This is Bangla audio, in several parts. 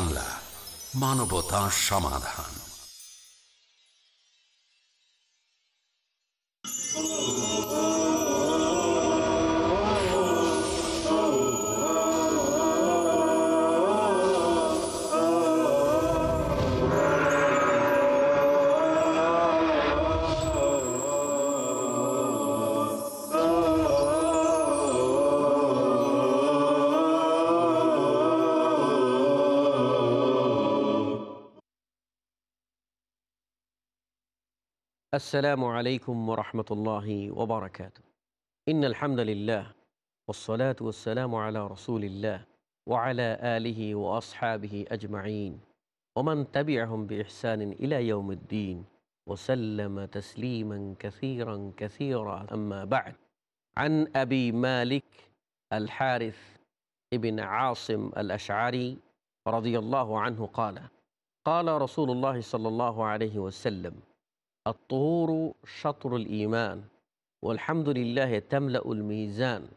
বাংলা মানবতা সমাধান। السلام عليكم ورحمة الله وبركاته. إن الحمد لله والصلاة والسلام على رسول الله وعلى آله وأصحابه أجمعين. ومن تبعهم بإحسان إلى يوم الدين وسلم تسليما كثيرا كثيرا. أما بعد عن أبي مالك الحارث ابن عاصم الأشعري رضي الله عنه قال قال رسول الله صلى الله عليه وسلم الطهور شطر الإيمان والحمد لله تملأ الميزان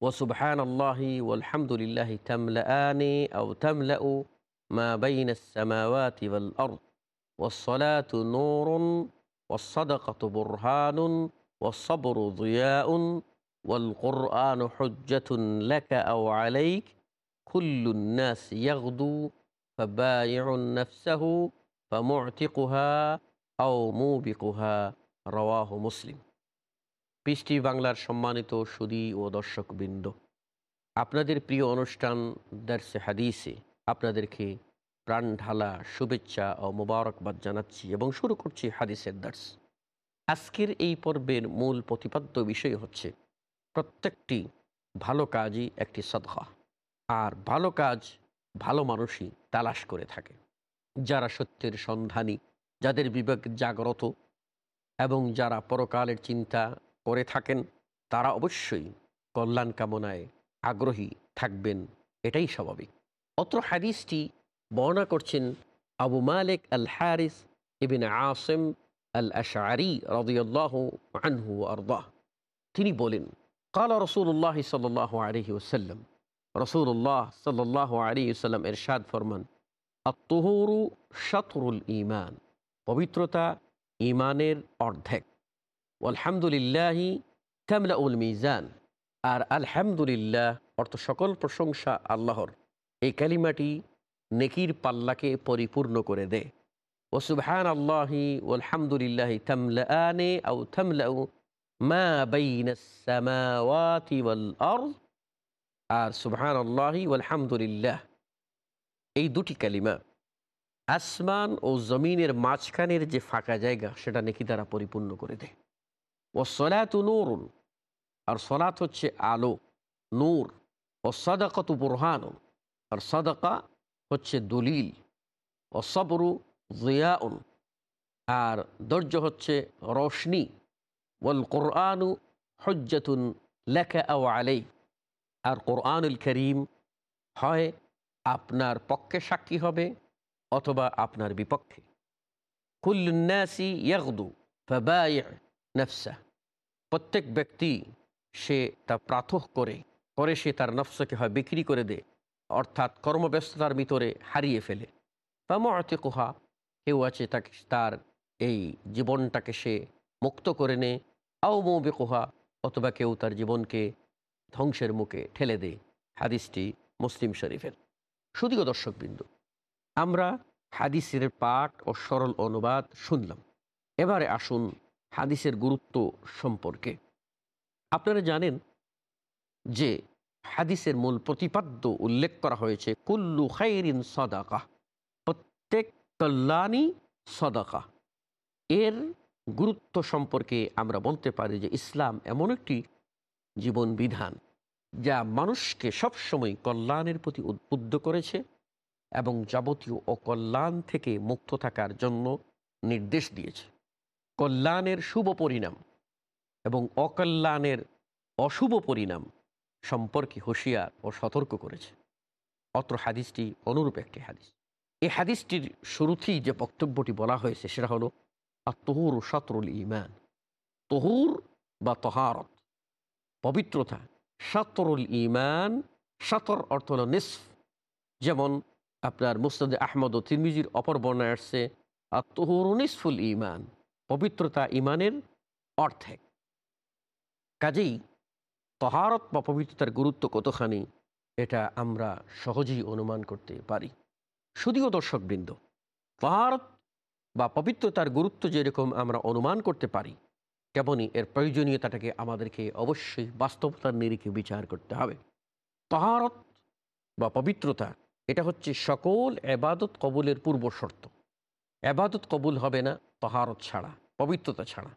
وسبحان الله والحمد لله تملأان أو تملأ ما بين السماوات والأرض والصلاة نور والصدقة برهان والصبر ضياء والقرآن حجة لك أو عليك كل الناس يغدو فبايع نفسه فمعتقها আও রওয়াহ মুসলিম। পৃষ্টি বাংলার সম্মানিত সুদী ও দর্শকবৃন্দ, আপনাদের প্রিয় অনুষ্ঠান দার্সে হাদিসে আপনাদেরকে প্রাণ ঢালা শুভেচ্ছা ও মোবারকবাদ জানাচ্ছি এবং শুরু করছি হাদিসের দার্স। আজকের এই পর্বের মূল প্রতিপাদ্য বিষয় হচ্ছে প্রত্যেকটি ভালো কাজই একটি সদহা আর ভালো কাজ ভালো মানুষই তালাশ করে থাকে। যারা সত্যের সন্ধানী যাদের বিবেক জাগ্রত এবং যারা পরকালের চিন্তা করে থাকেন, তারা অবশ্যই কল্যাণ কামনায় আগ্রহী থাকবেন। এটাই স্বাভাবিক। অত্র হাদিসটি বর্ণনা করছেন আবু মালিক আল হারিস ইবিন আসেম আল আশারি রদিয়াল্লাহ আনহু আরদাহ। তিনি বলেন, কাল রসুল্লাহ সাল আলহি ওসাল্লাম রসুল্লাহ সাল্লাহ আলী ওসাল্লাম এরশাদ ফরমান আত্মহরু শতরুল ইমান পবিত্রতা ইমানের অর্ধেক। আলহামদুলিল্লাহি কামলা উল মিজান। আর আলহামদুলিল্লাহ অর্থ সকল প্রশংসা আল্লাহর। এই কালিমাটি নেকির পাল্লাকে পরিপূর্ণ করে দেয়। ও সুবহান আল্লাহি আলহামদুলিল্লাহি থামলানে আউ থামলাউ মা বাইনাস-সামাওয়াতি ওয়াল আরদ। আর সুবহান আল্লাহি আলহামদুলিল্লাহ এই দুটি কালিমা আসমান ও জমিনের মাঝখানের যে ফাঁকা জায়গা, সেটা নেকি দ্বারা পরিপূর্ণ করে দেয়। ও সলাত নূরুন, আর সলাত হচ্ছে আলো, নূর। ও সদাকত বুরহান আর সদাকা হচ্ছে দলিল। ও সবরু জিয়াউন, আর দর্জ হচ্ছে রোশনি। ওয়াল কোরআনু হজ্জাতুন লেখা আও আলাই আর কোরআনুল করিম হয় আপনার পক্ষে সাক্ষী হবে অথবা আপনার বিপক্ষে। নফসা প্রত্যেক ব্যক্তি সে তা প্রাথক করে করে সে তার নফসকে হয় বিক্রি করে দে, অর্থাৎ কর্মব্যস্ততার ভিতরে হারিয়ে ফেলে। অতি কুহা কেউ আছে তাকে, তার এই জীবনটাকে সে মুক্ত করে নে, আও মৌবে কুহা অথবা কেউ তার জীবনকে ধ্বংসের মুখে ঠেলে দেয় হাদিসটি মুসলিম শরীফের। শুধুও দর্শকবিন্দু আমরা হাদিসের পাঠ ও সরল অনুবাদ শুনলাম। এবারে আসুন হাদিসের গুরুত্ব সম্পর্কে। আপনারা জানেন যে হাদিসের মূল প্রতিপাদ্য উল্লেখ করা হয়েছে, কুল্লু খাইরিন সদাকা, প্রত্যেক কল্যাণী সদাকা। এর গুরুত্ব সম্পর্কে আমরা বলতে পারি যে ইসলাম এমন একটি জীবন বিধান যা মানুষকে সবসময় কল্যাণের প্রতি উদ্বুদ্ধ করেছে এবং যাবতীয় অকল্যাণ থেকে মুক্ত থাকার জন্য নির্দেশ দিয়েছে। কল্যাণের শুভ পরিণাম এবং অকল্যাণের অশুভ পরিণাম সম্পর্কে হুঁশিয়ার ও সতর্ক করেছে। অত্র হাদিসটি অনুরূপ একটি হাদিস। এই হাদিসটির শুরুতেই যে বক্তব্যটি বলা হয়েছে সেটা হলো আর তহুর শতরুল ইমান তহুর বা তহারত, পবিত্রতা। শতরুল ইমান শতর অর্থ হল নিসফ। যেমন আপনার মুস্তাদ আহমদ ও তিরমিজির অপর বর্ণায় আসছে আত্মহরুনিসফুল ইমান পবিত্রতা ইমানের অর্ধেক। কাজেই তহারত বা পবিত্রতার গুরুত্ব কতখানি, এটা আমরা সহজেই অনুমান করতে পারি। শুধুও দর্শকবৃন্দ, তহারত বা পবিত্রতার গুরুত্ব যেরকম আমরা অনুমান করতে পারি তেমনই এর প্রয়োজনীয়তাটাকে আমাদেরকে অবশ্যই বাস্তবতার নিরিখে বিচার করতে হবে। তহারত বা পবিত্রতা এটা হচ্ছে সকল এবাদত কবুলের পূর্ব শর্ত। এবাদত কবুল হবে না, তহারত ছাড়া, পবিত্রতা ছাড়া।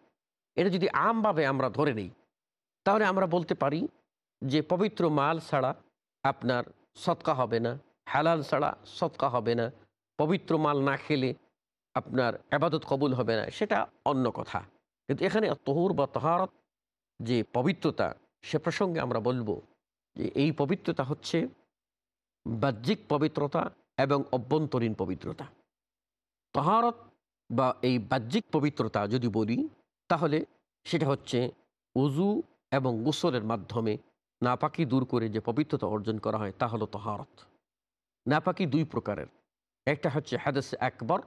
এটা যদি আমভাবে আমরা ধরে নেই, তাহলে আমরা বলতে পারি যে পবিত্র মাল ছাড়া আপনার সৎকা হবে না, হালাল ছাড়া সৎকা হবে না, পবিত্র মাল না খেলে আপনার আবাদত কবুল হবে না, সেটা অন্য কথা। কিন্তু এখানে তহুর বা তহারত যে পবিত্রতা, সে প্রসঙ্গে আমরা বলব যে এই পবিত্রতা হচ্ছে বাহ্যিক পবিত্রতা এবং অভ্যন্তরীণ পবিত্রতা। তহারত বা এই বাহ্যিক পবিত্রতা যদি বলি, তাহলে সেটা হচ্ছে উজু এবং গোসলের মাধ্যমে নাপাকি দূর করে যে পবিত্রতা অর্জন করা হয়, তা হলো তহারত। নাপাকি দুই প্রকারের। একটা হচ্ছে হাদেসে আকবর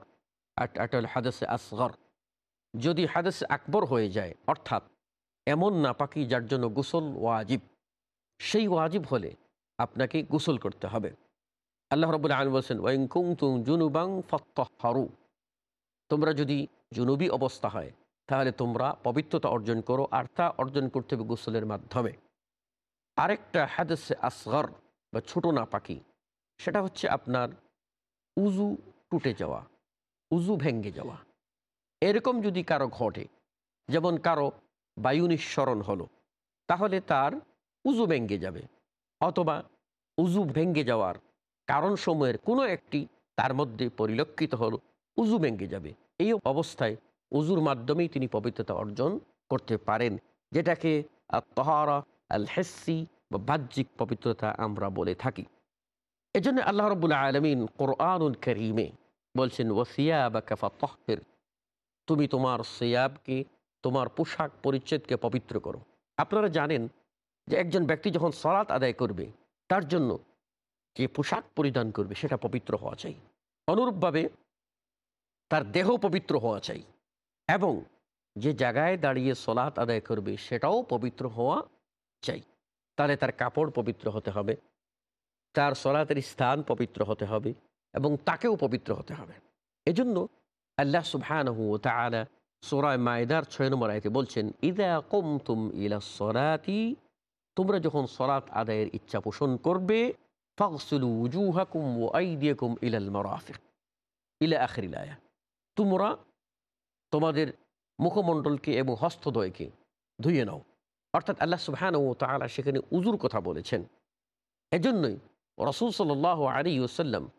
আর একটা হলো হাদেসে আসগর। যদি হাদেসে আকবর হয়ে যায়, অর্থাৎ এমন নাপাকি যার জন্য গোসল ওয়াজিব, সেই ওয়াজিব হলে আপনাকে গোসল করতে হবে। আল্লাহ রবুল্লা আলম বলছেন ওয়াইং তুম জুনুবাং ফত্তহারু তোমরা যদি জুনুবি অবস্থা হয়, তাহলে তোমরা পবিত্রতা অর্জন করো, আর তা অর্জন করতে হবে গোসলের মাধ্যমে। আরেকটা হাদেসে আসগর বা ছোট না পাখি সেটা হচ্ছে আপনার উজু টুটে যাওয়া উজু ভেঙ্গে যাওয়া। এরকম যদি কারও ঘটে, যেমন কারও বায়ু নিঃসরণ হলো, তাহলে তার উজু ভেঙ্গে যাবে। অথবা উজু ভেঙ্গে যাওয়ার কারণসমূহের কোনো একটি তার মধ্যে পরিলক্ষিত হল, উজু ভেঙ্গে যাবে। এই অবস্থায় উজুর মাধ্যমেই তিনি পবিত্রতা অর্জন করতে পারেন, যেটাকে তহারা আল হেসি বা বাহ্যিক পবিত্রতা আমরা বলে থাকি। এজন্য আল্লাহ রবুল্লা আলমিন কোরআনুল করিমে বলছেন ওসিয়া বা কাফা তহফের তুমি তোমার সিয়াবকে, তোমার পোশাক পরিচ্ছেদকে পবিত্র করো। আপনারা জানেন যে একজন ব্যক্তি যখন সলাৎ আদায় করবে, তার জন্য যে পোশাক পরিধান করবে সেটা পবিত্র হওয়া চাই। অনুরূপভাবে তার দেহ পবিত্র হওয়া চাই এবং যে জায়গায় দাঁড়িয়ে সলাৎ আদায় করবে সেটাও পবিত্র হওয়া চাই। তাহলে তার কাপড় পবিত্র হতে হবে, তার সলাতের স্থান পবিত্র হতে হবে এবং তাকেও পবিত্র হতে হবে। এজন্য আল্লাহ সুবহানহু তাআলা সূরা মায়দার ছয় নম্বর আয়তে বলছেন, ইদা কুমতুম ইলা সলাতি তোমরা যখন সলাত আদায়ের ইচ্ছা পোষণ করবে ইলাল তোমরা তোমাদের মুখমণ্ডলকে এবং হস্তদয়কে ধুয়ে নাও। অর্থাৎ আল্লাহ সুবহান ও তালা সেখানে উজুর কথা বলেছেন। এজন্যই রসুল সাল আলী ওসাল্লাম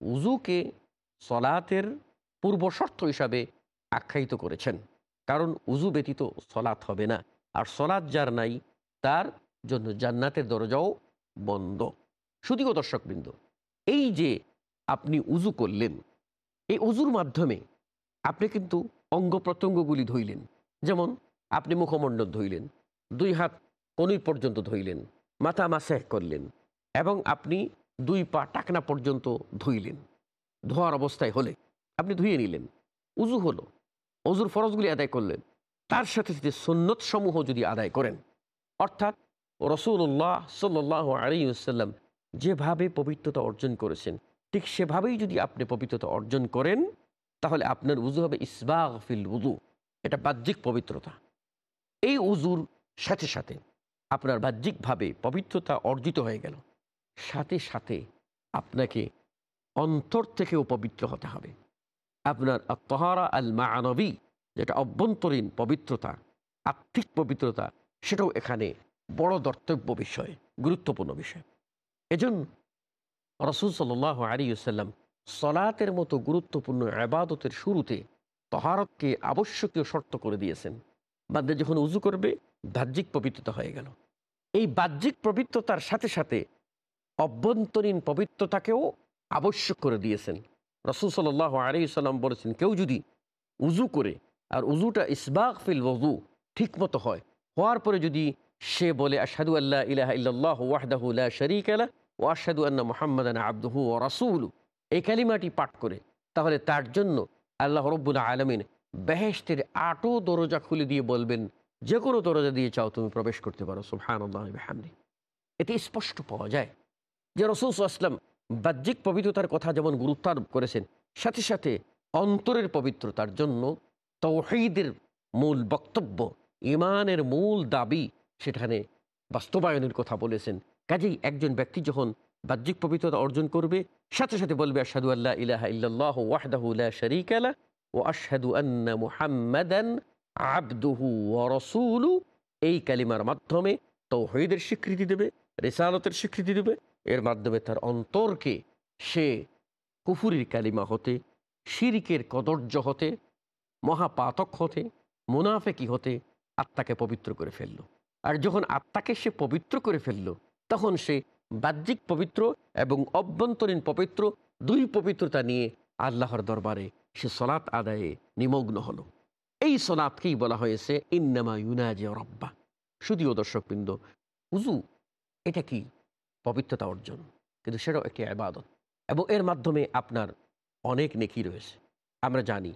উজুকে সলাতের পূর্ব শর্ত হিসাবে আখ্যায়িত করেছেন। কারণ উজু ব্যতীত সলাৎ হবে না। আর সলাৎ যার নাই, তার জন্য জান্নাতের দরজাও বন্ধ। শুধুও দর্শকবৃন্দ, এই যে আপনি উজু করলেন, এই উজুর মাধ্যমে আপনি কিন্তু অঙ্গ প্রত্যঙ্গগুলি ধইলেন। যেমন আপনি মুখমণ্ডল ধইলেন, দুই হাত কনুই পর্যন্ত ধইলেন, মাথা মাসেহ করলেন এবং আপনি দুই পা টাকনা পর্যন্ত ধুইলেন। ধোয়ার অবস্থায় হলে আপনি ধুয়ে নিলেন। উজু হলো অজুর ফরজগুলি আদায় করলেন। তার সাথে সাথে সন্ন্যত সমূহ যদি আদায় করেন, অর্থাৎ রসুল্লাহ সাল্লাহ আলিউসাল্লাম যেভাবে পবিত্রতা অর্জন করেছেন, ঠিক সেভাবেই যদি আপনি পবিত্রতা অর্জন করেন, তাহলে আপনার উজু হবে ইসবাগ ফিল উজু এটা বাহ্যিক পবিত্রতা। এই উজুর সাথে সাথে আপনার বাহ্যিকভাবে পবিত্রতা অর্জিত হয়ে গেল। সাথে সাথে আপনাকে অন্তর থেকেও পবিত্র হতে হবে। আপনার তহারা আল মানবী যেটা অভ্যন্তরীণ পবিত্রতা, আত্মিক পবিত্রতা, সেটাও এখানে বড় দর্তব্য বিষয়, গুরুত্বপূর্ণ বিষয়। এজন্য রসুল সাল আলী সাল্লাম সলাতের মতো গুরুত্বপূর্ণ আবাদতের শুরুতে তহারতকে আবশ্যকীয় শর্ত করে দিয়েছেন। বাদ্যে যখন উজু করবে, বাহ্যিক পবিত্রতা হয়ে গেল। এই বাহ্যিক পবিত্রতার সাথে সাথে অভ্যন্তরীণ পবিত্রতাকেও আবশ্যক করে দিয়েছেন। রসুল সাল্লাহ আলী সাল্লাম বলেছেন, কেউ যদি উজু করে আর উজুটা ইসবাক ফিল ওজু ঠিক মতো হয়, হওয়ার পরে যদি সে বলে আসাদু আল্লাহ ইলাহ ইল্লাহ ওয়াহদাহুল্লাহ শরিক আলা ও আশাদু আন্না মোহাম্মদান আব্দুহু ও রাসুল এই কালিমাটি পাঠ করে, তাহলে তার জন্য আল্লাহ রব্বুল্লা আলমিন বেহেস্তের আটো দরজা খুলে দিয়ে বলবেন, যে কোনো দরজা দিয়ে চাও, তুমি প্রবেশ করতে পারো। আল্লাহামদি এতে স্পষ্ট পাওয়া যায় যে রসুল আসলাম বাহ্যিক পবিত্রতার কথা যেমন গুরুত্ব আরোপ করেছেন, সাথে সাথে অন্তরের পবিত্রতার জন্য তৌহিদের মূল বক্তব্য ইমানের মূল দাবি সেখানে বাস্তবায়নের কথা বলেছেন। কাজেই একজন ব্যক্তি যখন বাহ্যিক পবিত্রতা অর্জন করবে, সাথে সাথে বলবে আশাদু আল্লাহ ইলাহা লা শারীকা লা ও আশহাদু আন্না মুহাম্মাদান আবদুহু ওয়া এই কালিমার মাধ্যমে তৌহিদের স্বীকৃতি দেবে, রেসালতের স্বীকৃতি দেবে। এর মাধ্যমে তার অন্তরকে সে কুফুরির কালিমা হতে, শিরিকের কদর্য হতে, মহাপাতক হতে, মুনাফেকি হতে আত্মাকে পবিত্র করে ফেলল। আর যখন আত্মাকে সে পবিত্র করে ফেলল, তখন সে বাহ্যিক পবিত্র এবং অভ্যন্তরীণ পবিত্র দুই পবিত্রতা নিয়ে আল্লাহর দরবারে সে সলাৎ আদায়ে নিমগ্ন হলো। এই সলাৎকেই বলা হয়েছে, ইন্নামা ইউনাজে রব্বা। শুধুও দর্শকবৃন্দ উজু এটা কি পবিত্রতা অর্জন? কিন্তু সেটাও একটি আবাদত এবং এর মাধ্যমে আপনার অনেক নেকি রয়েছে। আমরা জানি,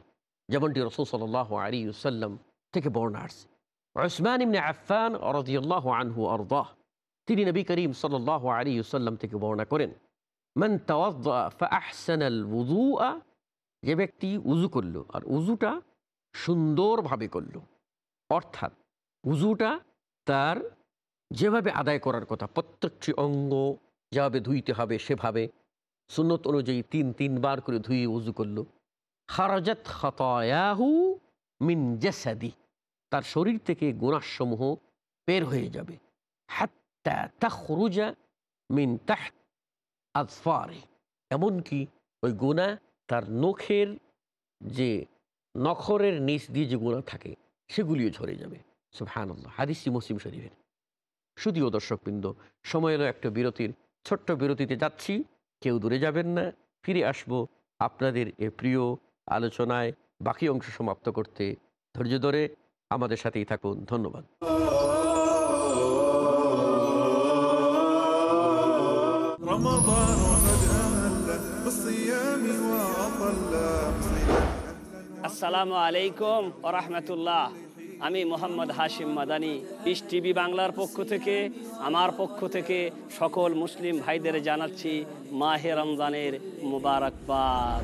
যেমনটি রসুল সাল আলী সাল্লাম থেকে বর্ণা আসছে। ওসমান ইমনে আফান রদিয়াল্লাহ আনহু আরদাহ তিনি নবী করিম সাল আলী সাল্লাম থেকে বর্ণনা করেন, মান আহসানাল উজুআ যে ব্যক্তি উজু করল আর উজুটা সুন্দরভাবে করল। অর্থাৎ উজুটা তার যেভাবে আদায় করার কথা, প্রত্যেকটি অঙ্গ যেভাবে ধুইতে হবে সেভাবে, সুন্নত অনুযায়ী তিন, তিনবার করে ধুয়ে উজু করল। খারাজাত খতয়াহু মিন জেসাদি। তার শরীর থেকে গুণাসমূহ বের হয়ে যাবে। হাত্তা তাখরুজা মিন তাহ আজফারে। এমনকি ওই গুণা তার নখের যে নখরের নিচ দিয়ে যে গুণা থাকে, সেগুলিও ঝরে যাবে। আল্লাহ হাদিসি মুসলিম শরীফের। শুধুও দর্শকবৃন্দ, সময় এলো একটা বিরতির। ছোট্ট বিরতিতে যাচ্ছি, কেউ দূরে যাবেন না, ফিরে আসব আপনাদের এ প্রিয় আলোচনায়। বাকি অংশ সমাপ্ত করতে ধৈর্য ধরে আমাদের সাথেই থাকুন ধন্যবাদ رمضان قد أهل بالصيام وأطل আসসালামু আলাইকুম ওরহমতুল্লাহ আমি মোহাম্মদ হাশিম মাদানি পিস টিভি বাংলার পক্ষ থেকে আমার পক্ষ থেকে সকল মুসলিম ভাইদের জানাচ্ছি মাহে রমজানের মুবারকবাদ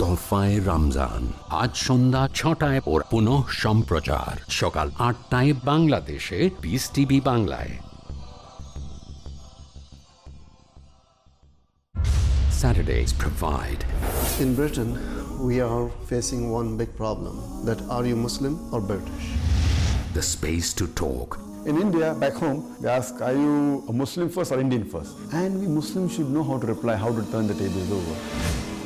তোহফায় রমজান আজ সন্ধ্যা ছটায় ওর পুনঃ সম্প্রচার সকাল আটটায় বাংলাদেশে পিস টিভি বাংলায় Saturdays provide. In Britain, we are facing one big problem that are you Muslim or British? The space to talk in India, back home, they ask, are you a Muslim first or Indian first? And we Muslims should know how to reply, how to turn the tables over.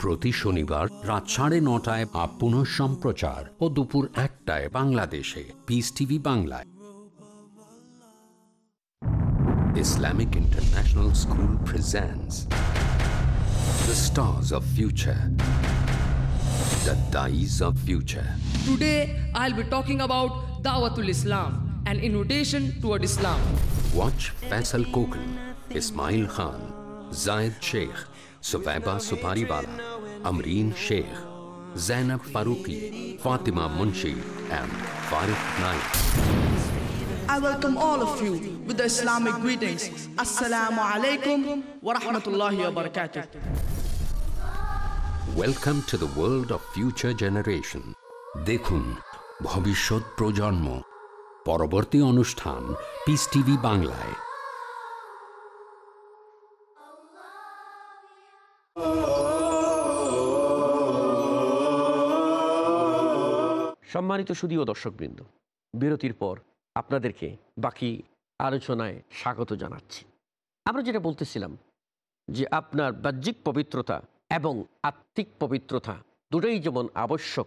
প্রতি শনিবার রাত সাড়ে নটায় আপ পুনঃ সম্প্রচার ও দুপুর একটায় বাংলাদেশে পিস টিভি বাংলায় Islamic international school presents The stars of future. The dice of future. Today, I'll be talking about Dawatul Islam, an invitation toward Islam. Watch Faisal Kokan, Ismail Khan, Zayed Sheikh, Subaiba Supariwala, Amreen Sheikh, Zainab Faruqi, Fatima Munshi, and Farid Naik. I welcome all of you with the Islamic greetings. Assalamu alaikum wa rahmatullahi wa barakatuh. Welcome to the world of future generation. দেখুন ভবিষ্যৎ প্রজন্ম পরবর্তী অনুষ্ঠান পিস টিভি বাংলায় সম্মানিত সুদীয় দর্শকবৃন্দ, বিরতির পর আপনাদেরকে বাকি আলোচনায় স্বাগত জানাচ্ছি। আমরা যেটা বলতেছিলাম যে আপনার বাহ্যিক পবিত্রতা এবং আত্মিক পবিত্রতা দুটোই যেমন আবশ্যক,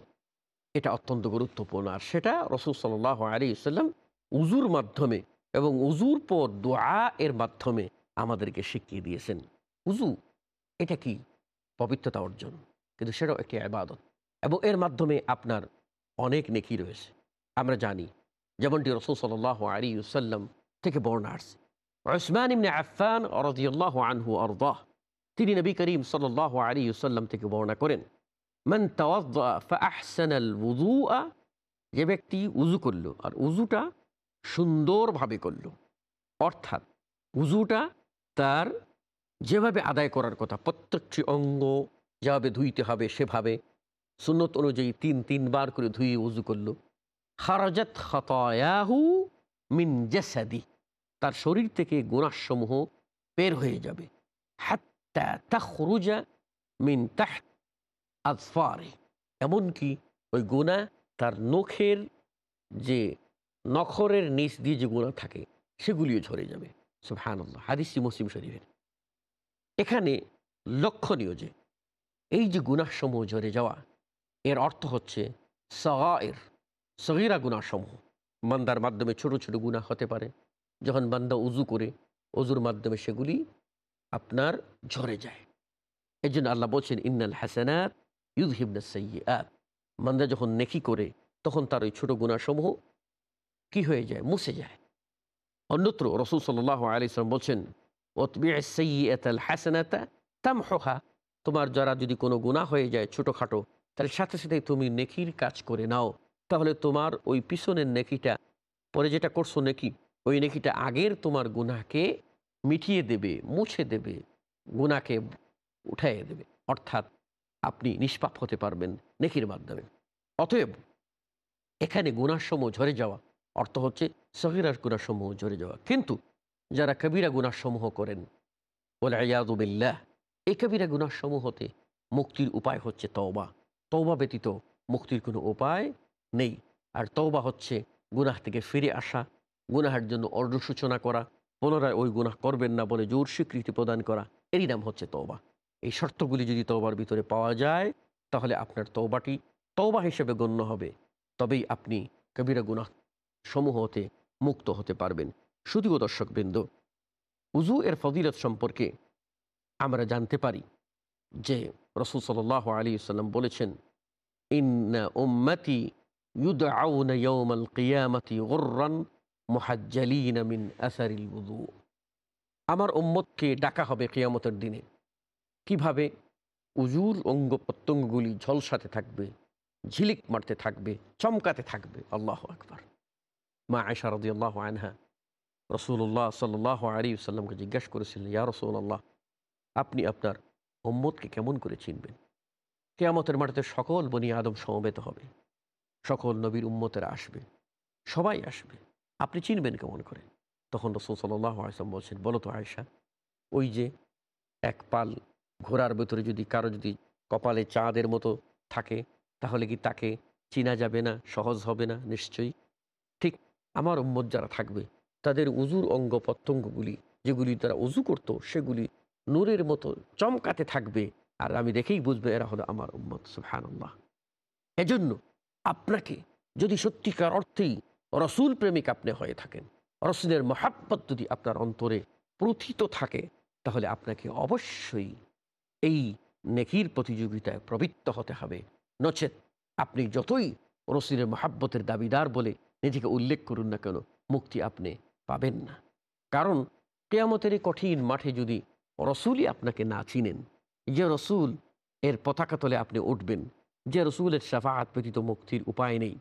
এটা অত্যন্ত গুরুত্বপূর্ণ। আর সেটা রসুল সাল আলী সাল্লাম উজুর মাধ্যমে এবং উজুর পর দোয়া এর মাধ্যমে আমাদেরকে শিখিয়ে দিয়েছেন। উজু এটা কি? পবিত্রতা অর্জন। কিন্তু সেটাও একটি আবাদত এবং এর মাধ্যমে আপনার অনেক নেকি রয়েছে। আমরা জানি, যেমনটি রসুল সাল আলী সাল্লাম থেকে বর্ণা আসছে। ওসমান ইমনে আফান রদিয়াল্লাহ আনহু আরদাহ, তিনি নবী করিম সাল আলী সাল্লাম থেকে বর্ণনা করেন, মান আহসানাল উজুআ যে ব্যক্তি উজু করল, আর উজুটা সুন্দরভাবে করল। অর্থাৎ উজুটা তার যেভাবে আদায় করার কথা, প্রত্যেকটি অঙ্গ যেভাবে ধুইতে হবে, সেভাবে সুন্নত অনুযায়ী তিন, তিনবার করে ধুয়ে উজু করল। খারাজাত খতায়াহু মিন জেসাদি। তার শরীর থেকে গুণাসমূহ বের হয়ে যাবে। হাত্তা তাখরুজা মিন তাহ আজফারে। এমনকি ওই গুণা তার নখের যে নখরের নিচ দিয়ে যে গুণা থাকে, সেগুলিও ঝরে যাবে। সুবহানাল্লাহ হাদিসি মুসলিম শরীফের। এখানে লক্ষণীয় যে, এই যে গুণাসমূহ ঝরে যাওয়া এর অর্থ হচ্ছে সগায়ের, সগিরা গুণাসমূহ বান্দার মাধ্যমে ছোট ছোট গুণা হতে পারে। যখন বান্দা উজু করে অজুর মাধ্যমে সেগুলি আপনার ঝরে যায়। এই জন্য আল্লাহ বলছেন, ইন্নাল হাসানাত ইউদ হিবনা সৈয়াত বান্দা যখন নেকি করে, তখন তার ওই ছোটো গুণাসমূহ কি হয়ে যায়? মুছে যায়। অন্যত্র রসুল সাল্লাহ আলিয়াম বলছেন হাসানাতা তামহা তোমার যারা যদি কোনো গুণা হয়ে যায় ছোটোখাটো তাহলে সাথে সাথে তুমি নেকির কাজ করে নাও। তাহলে তোমার ওই পিছনের নেকিটা, পরে যেটা করছ নেকি, ওই নেকিটা আগের তোমার গুনাকে মিটিয়ে দেবে, মুছে দেবে গুনাকে উঠাইয়ে দেবে। অর্থাৎ আপনি নিষ্পাপ হতে পারবেন নেকির মাধ্যমে। অতএব এখানে গুণাসমূহ ঝরে যাওয়া, অর্থ হচ্ছে সহিরার গুণাসমূহ ঝরে যাওয়া। কিন্তু যারা কবিরা গুণাসমূহ করেন বলে আয়াদুবিল্লাহ এই কবিরা গুণাসমূহতে মুক্তির উপায় হচ্ছে তওবা। তওবা ব্যতীত মুক্তির কোনো উপায় নেই। আর তওবা হচ্ছে গুনাহ থেকে ফিরে আসা, গুনাহের জন্য সূচনা করা, পুনরায় ওই গুনাহ করবেন না বলে জোর স্বীকৃতি প্রদান করা, এরই নাম হচ্ছে তওবা। এই শর্তগুলি যদি তওবার ভিতরে পাওয়া যায়, তাহলে আপনার তওবাটি তওবা হিসেবে গণ্য হবে। তবেই আপনি কবিরা গুনাহ সমূহ হতে মুক্ত হতে পারবেন। শুধুও দর্শকবৃন্দ উজু এর ফদিলত সম্পর্কে আমরা জানতে পারি যে রসুল সাল আলী সাল্লাম বলেছেন, ইন্না উম্মতি ইউদ আউন ইয়ৌমল কিয়ামতি ওর্রান মোহাজ্জালিন মিন আসারিল আমার উম্মতকে ডাকা হবে কেয়ামতের দিনে। কীভাবে? উজুর অঙ্গ প্রত্যঙ্গগুলি ঝলসাতে থাকবে, ঝিলিক মারতে থাকবে, চমকাতে থাকবে। আল্লাহ আকবার। মা আয়সা রদি আল্লাহ আনহা রসুল্লাহ সাল্লাহ আলী সাল্লামকে জিজ্ঞাসা করেছিলেন, ইয়া রসুল আল্লাহ আপনি আপনার উম্মতকে কেমন করে চিনবেন? কেয়ামতের মাটিতে সকল বনি আদম সমবেত হবে। সকল নবীর উম্মতেরা আসবে। সবাই আসবে। আপনি চিনবেন কেমন করে? তখন রসুল সাল্লাহ আসলাম বলছেন, বলো তো আয়সা ওই যে এক পাল ঘোড়ার ভেতরে যদি কারও যদি কপালে চাঁদের মতো থাকে, তাহলে কি তাকে চিনা যাবে না? সহজ হবে না? নিশ্চয়ই। ঠিক আমার উম্মত যারা থাকবে, তাদের উজুর অঙ্গ প্রত্যঙ্গগুলি যেগুলি তারা উজু করত, সেগুলি নূরের মতো চমকাতে থাকবে। আর আমি দেখেই বুঝবে এরা হলো আমার উম্মত সুফহানুল্লাহ এজন্য আপনাকে যদি সত্যিকার অর্থেই রসুল প্রেমিক আপনি হয়ে থাকেন, রসুলের মহাব্বত যদি আপনার অন্তরে প্রথিত থাকে, তাহলে আপনাকে অবশ্যই এই নেকির প্রতিযোগিতায় প্রবৃত্ত হতে হবে। নচেত আপনি যতই রসুলের মহাব্বতের দাবিদার বলে নিজেকে উল্লেখ করুন না কেন, মুক্তি আপনি পাবেন না। কারণ কেয়ামতের কঠিন মাঠে যদি রসুলই আপনাকে না চিনেন। যে রসুল, এর পতাকা তলে আপনি উঠবেন। যে রসুলের সাফাহাত ব্যতীত মুক্তির উপায় নেই।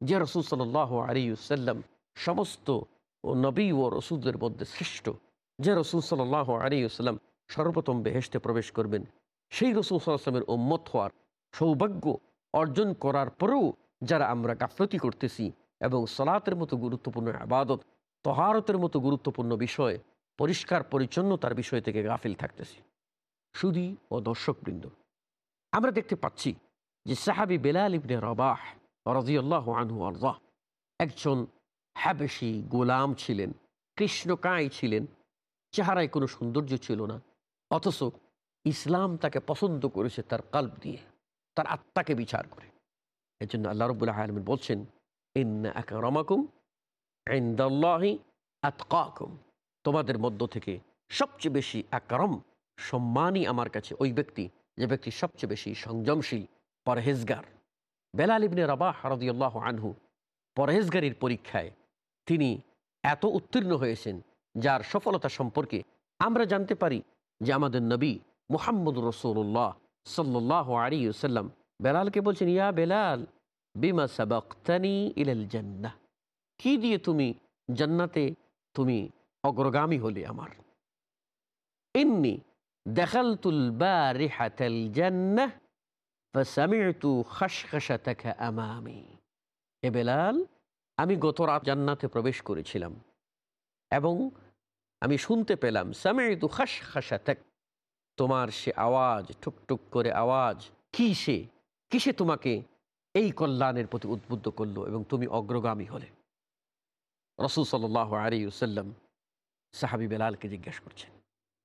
যে রসুল সাল আলিউসাল্লাম সমস্ত ও নবী ও রসুলদের মধ্যে শ্রেষ্ঠ। যে রসুল সাল আলিউসাল্লাম সর্বপ্রথম বেহেস্তে প্রবেশ করবেন। সেই রসুল সাল্লামের উম্মত হওয়ার সৌভাগ্য অর্জন করার পরেও যারা আমরা গাফলতি করতেছি এবং সলাতের মতো গুরুত্বপূর্ণ আবাদত, তহারতের মতো গুরুত্বপূর্ণ বিষয় পরিষ্কার পরিচ্ছন্নতার বিষয় থেকে গাফিল থাকতেছি। সুদী ও দর্শকবৃন্দ, আমরা দেখতে পাচ্ছি যে সাহাবি বেলাল ইবনে রবাহ রাজিয়াল্লাহ আনহু আল্লাহ একজন হ্যাবেশি গোলাম ছিলেন, কৃষ্ণকায় ছিলেন, চেহারায় কোনো সৌন্দর্য ছিল না, অথচ ইসলাম তাকে পছন্দ করেছে তার কাল্প দিয়ে, তার আত্মাকে বিচার করে। এর জন্য আল্লাহ রবুল্লাহ আলমিন বলছেন, ইন্না আকরামাকুম ইন্দাল্লাহি আতকাকুম। তোমাদের মধ্য থেকে সবচেয়ে বেশি আকরম, সম্মানই আমার কাছে ওই ব্যক্তি, যে ব্যক্তি সবচেয়ে বেশি সংযমশীল, পরহেজগার। বেলাল ইবনে রাবাহ হরদিয়াল্লাহ আনহু পরহেজগারির পরীক্ষায় তিনি এত উত্তীর্ণ হয়েছেন, যার সফলতা সম্পর্কে আমরা জানতে পারি যে আমাদের নবী মুহাম্মদ রসুল্লাহ সাল্লাহ আলী সাল্লাম বেলালকে বলছেন, ইয়া বেলাল, বিমা সাবাক্তানি ইলাল জান্নাহ? কি দিয়ে তুমি জান্নাতে তুমি অগ্রগামী হলে আমার। ইন্নি দেখালতুল আমামি। হে বেলাল, আমি গত রাত জান্নাতে প্রবেশ করেছিলাম এবং আমি শুনতে পেলাম, সামি'তু খাশখাশাতাক, তোমার সে আওয়াজ টুকটুক করে আওয়াজ, কি সে? কিসে তোমাকে এই কল্যাণের প্রতি উদ্বুদ্ধ করল এবং তুমি অগ্রগামী হলে? রসুল সাল আলী সাল্লাম সাহাবি বেলালকে জিজ্ঞেস করছেন।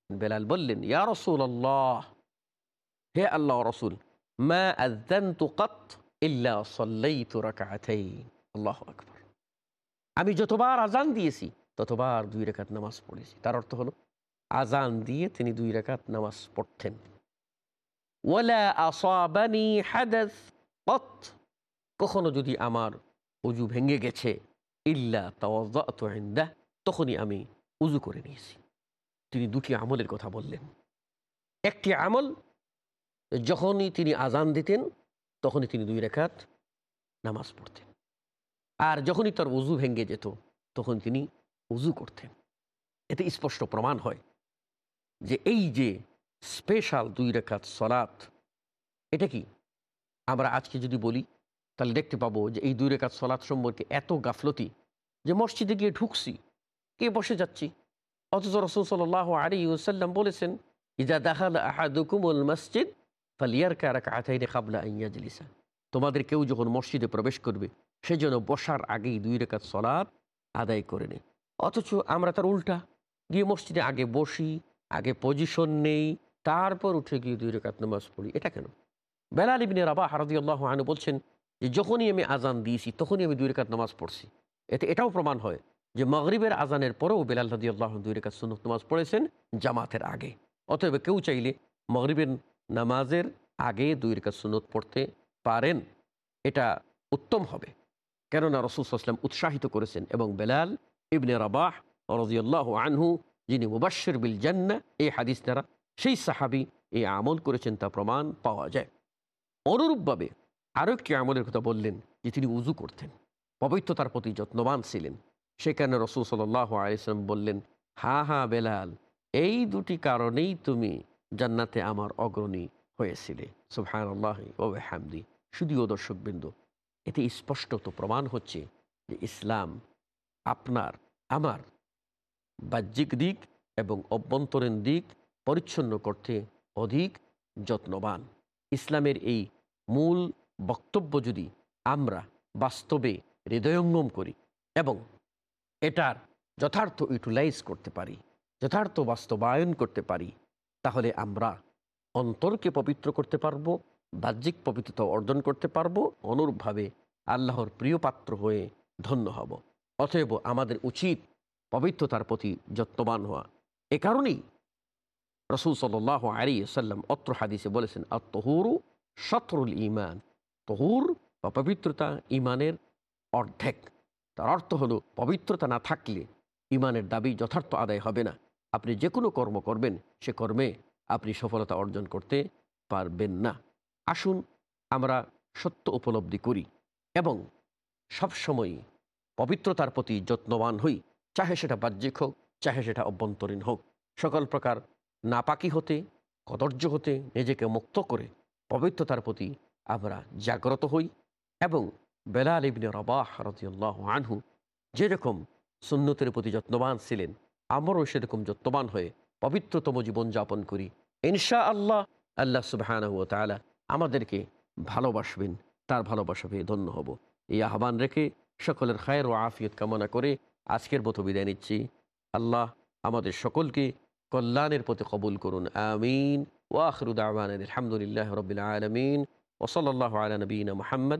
বেলাল বললেন, ইয়া রসুল আল্লাহ হে আল্লাহ রসুল, মা আদান্তু কত ইল্লা সাল্লাইতু রাকাতাইন আল্লাহু আকবার। আমি যতবার আজান দিয়েছি, ততবার দুই রেখাত নামাজ পড়েছি। তার অর্থ হলো আজান দিয়ে তিনি দুই রেখাত নামাজ পড়তেন। ওয়ালা আসাবানি হাদাস কত কখনো যদি আমার উজু ভেঙে গেছে, ইল্লা তাওয়াজ্জাহ তখনই আমি উজু করে নিয়েছি। তিনি দুটি আমলের কথা বললেন। একটি আমল, যখনই তিনি আজান দিতেন, তখনই তিনি দুই রেখাত নামাজ পড়তেন। আর যখনই তার উজু ভেঙে যেত, তখন তিনি উজু করতেন। এতে স্পষ্ট প্রমাণ হয় যে এই যে স্পেশাল দুই রেখাত সলাৎ, এটা কি? আমরা আজকে যদি বলি, তাহলে দেখতে পাবো যে এই দুই রেখাত সলাৎ সম্পর্কে এত গাফলতি যে মসজিদে গিয়ে ঢুকছি কে বসে যাচ্ছি? অথচ রসুল সাল আলী ওসাল্লাম বলেছেন ইজা দাহাল আহাদুকুমুল মসজিদ ফালিয়ার কারাক আথাইনে খাবলা আইয়াজলিসা তোমাদের কেউ যখন মসজিদে প্রবেশ করবে, সে যেন বসার আগেই দুই রেখাত সলাৎ আদায় করে নেয়। অথচ আমরা তার উল্টা, গিয়ে মসজিদে আগে বসি, আগে পজিশন নেই, তারপর উঠে গিয়ে দুই রেখাত নামাজ পড়ি। এটা কেন? বেলাল ইবিনে রাবা হারদি আল্লাহ আনু বলছেন যে, যখনই আমি আজান দিয়েছি, তখনই আমি দুই রেখাত নামাজ পড়ছি। এতে এটাও প্রমাণ হয় যে মগরিবের আজানের পরেও বেলাল হাদি আল্লাহ দুই রেখাত সুন্নত নামাজ পড়েছেন জামাতের আগে। অতএব কেউ চাইলে মগরিবের নামাজের আগে দুই রেখাত সুনত পড়তে পারেন। এটা উত্তম হবে। কেননা রসুল সাল্লাম উৎসাহিত করেছেন এবং বেলাল ইবনে রাবাহ রজিয়াল্লাহ আনহু যিনি মুবাশ্বর বিল জান্না এই হাদিস দ্বারা সেই সাহাবি এই আমল করেছেন তা প্রমাণ পাওয়া যায়। অনুরূপভাবে আরও একটি আমলের কথা বললেন যে তিনি উজু করতেন, পবিত্রতার প্রতি যত্নবান ছিলেন। সেখানে রসুল সাল্লাহ আলিয়াল্লাম বললেন, হা হা, বেলাল, এই দুটি কারণেই তুমি জান্নাতে আমার অগ্রণী হয়েছিলে। সুফহান আল্লাহ ও হামদি শুধুও দর্শকবৃন্দ, এতে স্পষ্টত প্রমাণ হচ্ছে যে ইসলাম আপনার, আমার বাহ্যিক দিক এবং অভ্যন্তরীণ দিক পরিচ্ছন্ন করতে অধিক যত্নবান। ইসলামের এই মূল বক্তব্য যদি আমরা বাস্তবে হৃদয়ঙ্গম করি এবং এটার যথার্থ ইউটিলাইজ করতে পারি, যথার্থ বাস্তবায়ন করতে পারি, তাহলে আমরা অন্তরকে পবিত্র করতে পারব, বাহ্যিক পবিত্রতা অর্জন করতে পারব, অনুরূপভাবে আল্লাহর প্রিয় পাত্র হয়ে ধন্য হব। অতএব আমাদের উচিত পবিত্রতার প্রতি যত্নবান হওয়া। এ কারণেই রসুল সাল্লাহ আলী সাল্লাম অত্র হাদিসে বলেছেন আর তহুরু শত্রুল ইমান তহুর বা পবিত্রতা ইমানের অর্ধেক। তার অর্থ হলো পবিত্রতা না থাকলে ইমানের দাবি যথার্থ আদায় হবে না। আপনি যে কোনো কর্ম করবেন, সে কর্মে আপনি সফলতা অর্জন করতে পারবেন না। আসুন, আমরা সত্য উপলব্ধি করি এবং সবসময় পবিত্রতার প্রতি যত্নবান হই। চাহে সেটা বাহ্যিক হোক, চাহে সেটা অভ্যন্তরীণ হোক। সকল প্রকার নাপাকি হতে কদর্য হতে নিজেকে মুক্ত করে পবিত্রতার প্রতি আমরা জাগ্রত হই এবং বেলাল ইবনে রবাহ রদিয়াল্লাহ আনহু যেরকম সুন্নতের প্রতি যত্নবান ছিলেন, আমরাও সেরকম যত্নবান হয়ে পবিত্রতম জীবনযাপন করি। ইনশা আল্লাহ আল্লাহ সুবাহ আমাদেরকে ভালোবাসবেন, তার ভালোবাসা পেয়ে ধন্য হব। এই আহ্বান রেখে সকলের খায়ের ও আফিয়ত কামনা করে আজকের মতো বিদায় নিচ্ছি। আল্লাহ আমাদের সকলকে কল্যাণের প্রতি কবুল করুন, আমিন। ওয়াখরুদ আহমান আলহামদুলিল্লাহ রবিল আলমিন। ওসলাল্লাহ আলা নবীন মোহাম্মদ।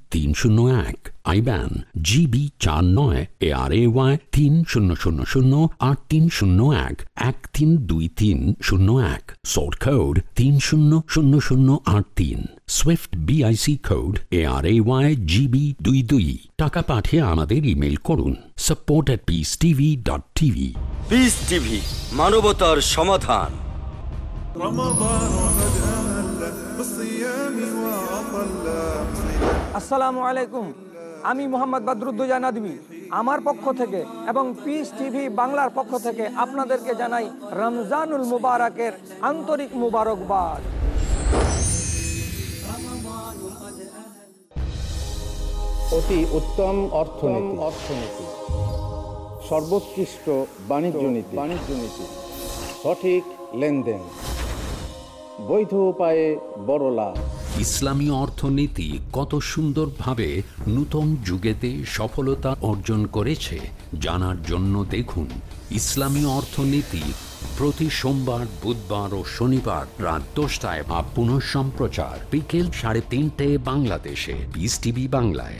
তিন শূন্য এক আইব্যান জিবি চার নয় এ আর এ ওয়াই তিন শূন্য শূন্য শূন্য আট তিন শূন্য এক এক তিন দুই তিন শূন্য এক সোর্ট কোড তিন শূন্য শূন্য শূন্য আট তিন SWIFT BIC code A R A Y GB দুই দুই। টাকা পাঠিয়ে আমাদের ইমেল করুন support at peace TV dot TV peace TV মানবতার সমাধান। আসসালামু আলাইকুম। আমি মোহাম্মদ বদরুদ্দোজা নদী আমার পক্ষ থেকে এবং পিস টিভি বাংলার পক্ষ থেকে আপনাদেরকে জানাই রমজানুল মুবারকের আন্তরিক মুবারকবাদ। অতি উত্তম অর্থনীতি। অর্থনীতি সর্বোৎকৃষ্ট বাণিজ্য নীতি বাণিজ্য নীতি। সঠিক লেনদেন। বৈধ উপায়ে বড় লাভ। ইসলামী অর্থনীতি কত সুন্দরভাবে নূতন যুগেতে সফলতা অর্জন করেছে, জানার জন্য দেখুন ইসলামী অর্থনীতি প্রতি সোমবার, বুধবার ও শনিবার রাত দশটায় বা পুনঃ সম্প্রচার বিকেল সাড়ে তিনটে বাংলাদেশে। বিস টিভি বাংলায়।